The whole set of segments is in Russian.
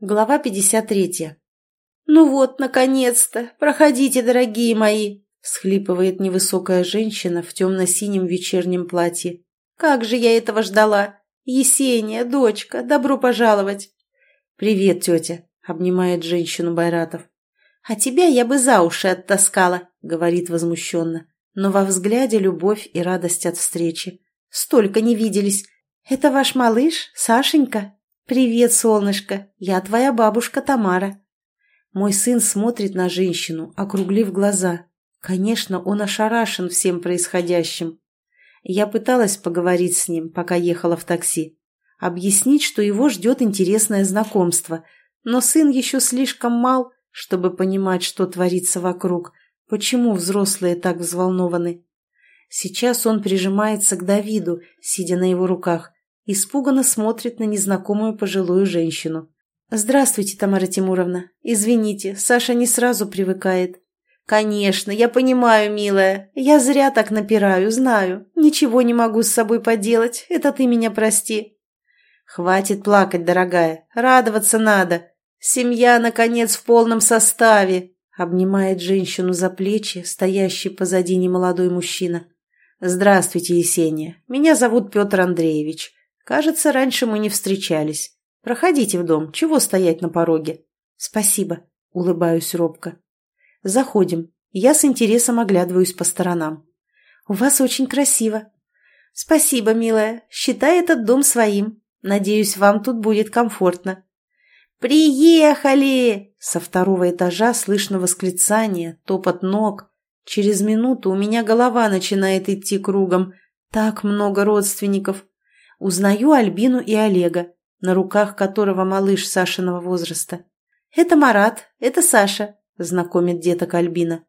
Глава 53. «Ну вот, наконец-то! Проходите, дорогие мои!» – всхлипывает невысокая женщина в темно-синем вечернем платье. «Как же я этого ждала! Есения, дочка, добро пожаловать!» «Привет, тетя!» – обнимает женщину Байратов. «А тебя я бы за уши оттаскала!» – говорит возмущенно. Но во взгляде любовь и радость от встречи. «Столько не виделись! Это ваш малыш, Сашенька?» «Привет, солнышко, я твоя бабушка Тамара». Мой сын смотрит на женщину, округлив глаза. Конечно, он ошарашен всем происходящим. Я пыталась поговорить с ним, пока ехала в такси. Объяснить, что его ждет интересное знакомство. Но сын еще слишком мал, чтобы понимать, что творится вокруг. Почему взрослые так взволнованы? Сейчас он прижимается к Давиду, сидя на его руках, испуганно смотрит на незнакомую пожилую женщину. «Здравствуйте, Тамара Тимуровна. Извините, Саша не сразу привыкает». «Конечно, я понимаю, милая. Я зря так напираю, знаю. Ничего не могу с собой поделать. Это ты меня прости». «Хватит плакать, дорогая. Радоваться надо. Семья, наконец, в полном составе», — обнимает женщину за плечи, стоящий позади немолодой мужчина. «Здравствуйте, Есения. Меня зовут Петр Андреевич. Кажется, раньше мы не встречались. Проходите в дом, чего стоять на пороге? Спасибо, улыбаюсь робко. Заходим. Я с интересом оглядываюсь по сторонам. У вас очень красиво. Спасибо, милая. Считай этот дом своим. Надеюсь, вам тут будет комфортно. «Приехали!» Со второго этажа слышно восклицание, топот ног. Через минуту у меня голова начинает идти кругом. Так много родственников. Узнаю Альбину и Олега, на руках которого малыш Сашиного возраста. «Это Марат, это Саша», — знакомит деток Альбина.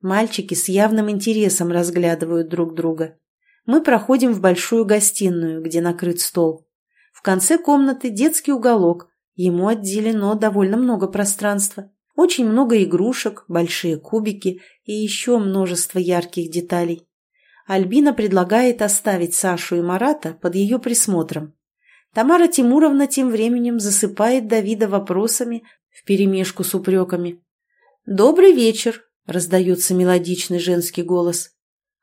Мальчики с явным интересом разглядывают друг друга. Мы проходим в большую гостиную, где накрыт стол. В конце комнаты детский уголок. Ему отделено довольно много пространства. Очень много игрушек, большие кубики и еще множество ярких деталей. Альбина предлагает оставить Сашу и Марата под ее присмотром. Тамара Тимуровна тем временем засыпает Давида вопросами вперемешку с упреками. «Добрый вечер!» – раздается мелодичный женский голос.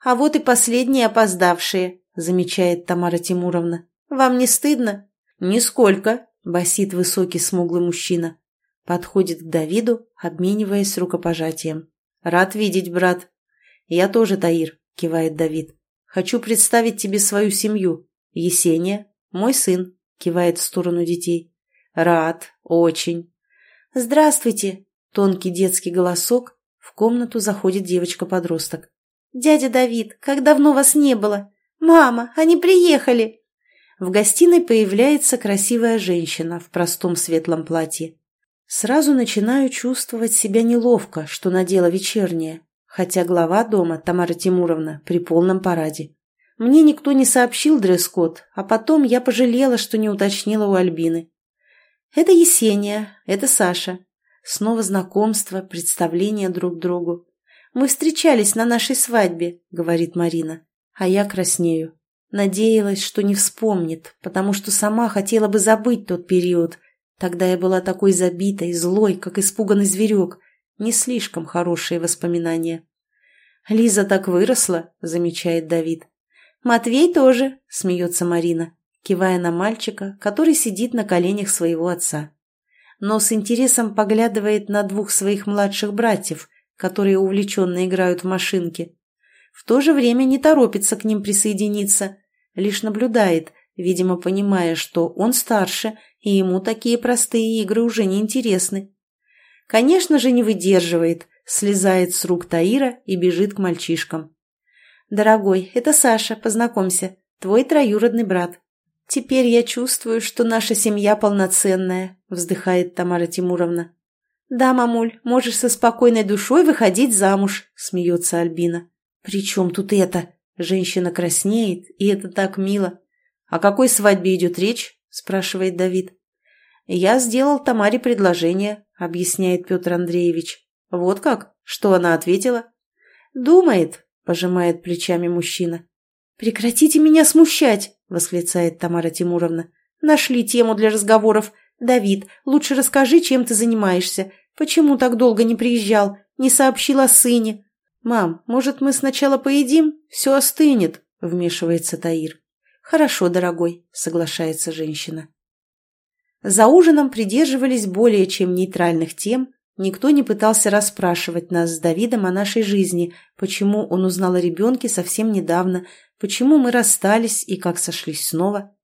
«А вот и последние опоздавшие», – замечает Тамара Тимуровна. «Вам не стыдно?» «Нисколько», – басит высокий смуглый мужчина. Подходит к Давиду, обмениваясь рукопожатием. «Рад видеть, брат». «Я тоже, Таир», — кивает Давид. «Хочу представить тебе свою семью. Есения, мой сын», — кивает в сторону детей. «Рад, очень». «Здравствуйте!» — тонкий детский голосок. В комнату заходит девочка-подросток. «Дядя Давид, как давно вас не было! Мама, они приехали!» В гостиной появляется красивая женщина в простом светлом платье. Сразу начинаю чувствовать себя неловко, что надела вечернее хотя глава дома, Тамара Тимуровна, при полном параде. Мне никто не сообщил дресс-код, а потом я пожалела, что не уточнила у Альбины. Это Есения, это Саша. Снова знакомство, представление друг другу. Мы встречались на нашей свадьбе, говорит Марина, а я краснею. Надеялась, что не вспомнит, потому что сама хотела бы забыть тот период. Тогда я была такой забитой, злой, как испуганный зверек, не слишком хорошие воспоминания. «Лиза так выросла», — замечает Давид. «Матвей тоже», — смеется Марина, кивая на мальчика, который сидит на коленях своего отца. Но с интересом поглядывает на двух своих младших братьев, которые увлеченно играют в машинки. В то же время не торопится к ним присоединиться, лишь наблюдает, видимо, понимая, что он старше, и ему такие простые игры уже не интересны. Конечно же, не выдерживает, слезает с рук Таира и бежит к мальчишкам. «Дорогой, это Саша, познакомься, твой троюродный брат». «Теперь я чувствую, что наша семья полноценная», — вздыхает Тамара Тимуровна. «Да, мамуль, можешь со спокойной душой выходить замуж», — смеется Альбина. «При чем тут это?» Женщина краснеет, и это так мило. «О какой свадьбе идет речь?» – спрашивает Давид. «Я сделал Тамаре предложение. — объясняет Петр Андреевич. «Вот как? Что она ответила?» «Думает», — пожимает плечами мужчина. «Прекратите меня смущать!» — восклицает Тамара Тимуровна. «Нашли тему для разговоров. Давид, лучше расскажи, чем ты занимаешься. Почему так долго не приезжал? Не сообщил о сыне?» «Мам, может, мы сначала поедим? Все остынет», — вмешивается Таир. «Хорошо, дорогой», — соглашается женщина. За ужином придерживались более чем нейтральных тем, никто не пытался расспрашивать нас с Давидом о нашей жизни, почему он узнал о ребенке совсем недавно, почему мы расстались и как сошлись снова.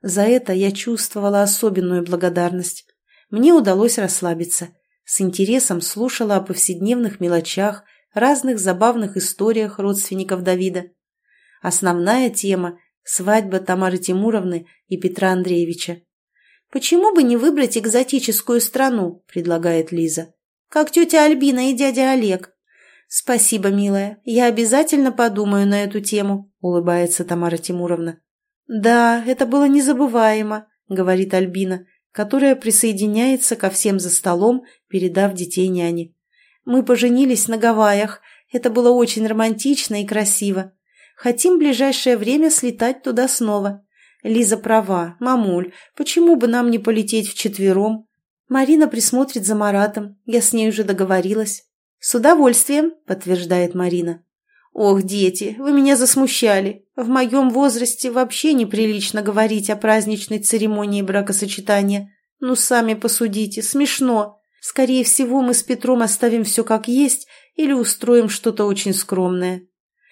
За это я чувствовала особенную благодарность. Мне удалось расслабиться. С интересом слушала о повседневных мелочах, разных забавных историях родственников Давида. Основная тема – свадьба Тамары Тимуровны и Петра Андреевича. «Почему бы не выбрать экзотическую страну?» – предлагает Лиза. «Как тетя Альбина и дядя Олег». «Спасибо, милая. Я обязательно подумаю на эту тему», – улыбается Тамара Тимуровна. «Да, это было незабываемо», — говорит Альбина, которая присоединяется ко всем за столом, передав детей няне. «Мы поженились на Гавайях. Это было очень романтично и красиво. Хотим в ближайшее время слетать туда снова. Лиза права, мамуль, почему бы нам не полететь вчетвером? Марина присмотрит за Маратом, я с ней уже договорилась». «С удовольствием», — подтверждает Марина. «Ох, дети, вы меня засмущали. В моем возрасте вообще неприлично говорить о праздничной церемонии бракосочетания. Ну, сами посудите, смешно. Скорее всего, мы с Петром оставим все как есть или устроим что-то очень скромное».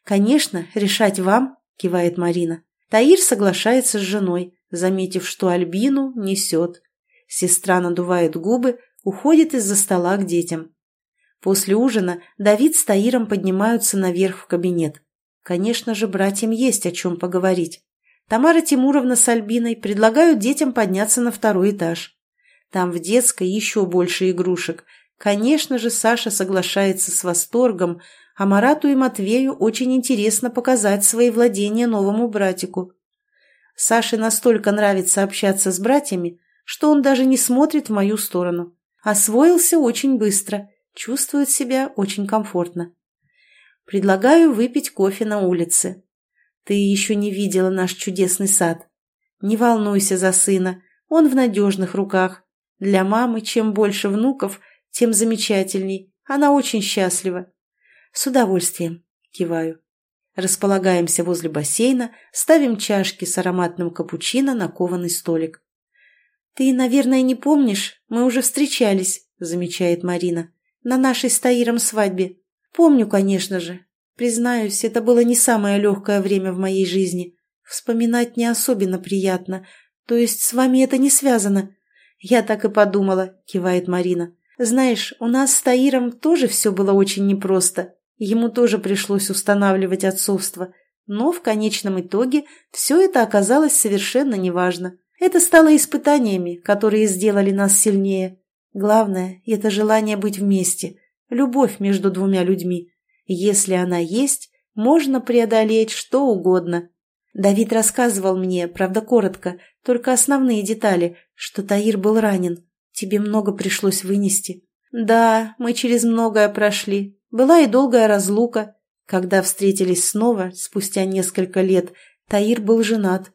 «Конечно, решать вам», — кивает Марина. Таир соглашается с женой, заметив, что Альбину несет. Сестра надувает губы, уходит из-за стола к детям. После ужина Давид с Таиром поднимаются наверх в кабинет. Конечно же, братьям есть о чем поговорить. Тамара Тимуровна с Альбиной предлагают детям подняться на второй этаж. Там в детской еще больше игрушек. Конечно же, Саша соглашается с восторгом, а Марату и Матвею очень интересно показать свои владения новому братику. Саше настолько нравится общаться с братьями, что он даже не смотрит в мою сторону. Освоился очень быстро Чувствует себя очень комфортно. Предлагаю выпить кофе на улице. Ты еще не видела наш чудесный сад. Не волнуйся за сына, он в надежных руках. Для мамы чем больше внуков, тем замечательней. Она очень счастлива. С удовольствием, киваю. Располагаемся возле бассейна, ставим чашки с ароматным капучино на кованый столик. «Ты, наверное, не помнишь, мы уже встречались», — замечает Марина на нашей с Таиром свадьбе. Помню, конечно же. Признаюсь, это было не самое легкое время в моей жизни. Вспоминать не особенно приятно. То есть с вами это не связано. Я так и подумала, кивает Марина. Знаешь, у нас с Таиром тоже все было очень непросто. Ему тоже пришлось устанавливать отцовство. Но в конечном итоге все это оказалось совершенно неважно. Это стало испытаниями, которые сделали нас сильнее. Главное – это желание быть вместе, любовь между двумя людьми. Если она есть, можно преодолеть что угодно. Давид рассказывал мне, правда коротко, только основные детали, что Таир был ранен. Тебе много пришлось вынести. Да, мы через многое прошли. Была и долгая разлука. Когда встретились снова, спустя несколько лет, Таир был женат.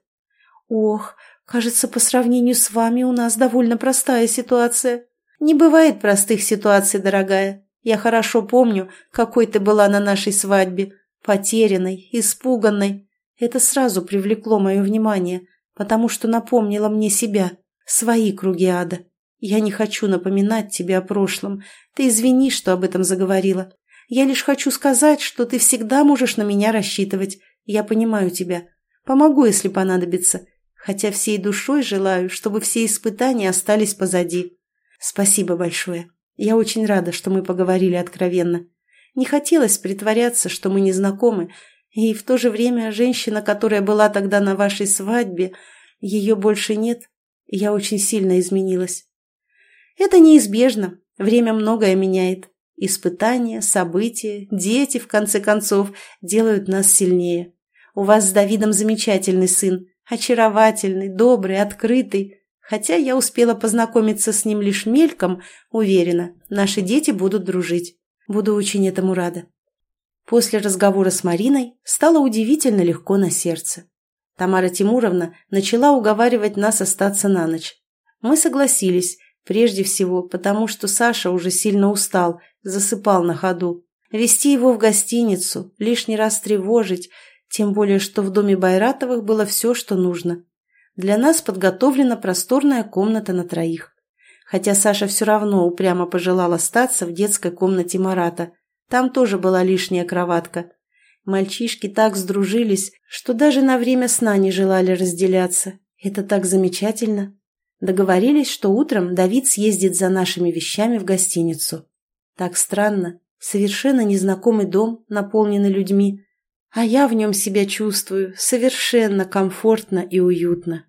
Ох, кажется, по сравнению с вами у нас довольно простая ситуация. «Не бывает простых ситуаций, дорогая. Я хорошо помню, какой ты была на нашей свадьбе. Потерянной, испуганной. Это сразу привлекло мое внимание, потому что напомнило мне себя, свои круги ада. Я не хочу напоминать тебе о прошлом. Ты извини, что об этом заговорила. Я лишь хочу сказать, что ты всегда можешь на меня рассчитывать. Я понимаю тебя. Помогу, если понадобится. Хотя всей душой желаю, чтобы все испытания остались позади. «Спасибо большое. Я очень рада, что мы поговорили откровенно. Не хотелось притворяться, что мы не знакомы, и в то же время женщина, которая была тогда на вашей свадьбе, ее больше нет, я очень сильно изменилась. Это неизбежно, время многое меняет. Испытания, события, дети, в конце концов, делают нас сильнее. У вас с Давидом замечательный сын, очаровательный, добрый, открытый. Хотя я успела познакомиться с ним лишь мельком, уверена, наши дети будут дружить. Буду очень этому рада. После разговора с Мариной стало удивительно легко на сердце. Тамара Тимуровна начала уговаривать нас остаться на ночь. Мы согласились, прежде всего, потому что Саша уже сильно устал, засыпал на ходу. Вести его в гостиницу, лишний раз тревожить, тем более, что в доме Байратовых было все, что нужно. Для нас подготовлена просторная комната на троих. Хотя Саша все равно упрямо пожелал остаться в детской комнате Марата. Там тоже была лишняя кроватка. Мальчишки так сдружились, что даже на время сна не желали разделяться. Это так замечательно. Договорились, что утром Давид съездит за нашими вещами в гостиницу. Так странно. Совершенно незнакомый дом, наполненный людьми. А я в нем себя чувствую совершенно комфортно и уютно.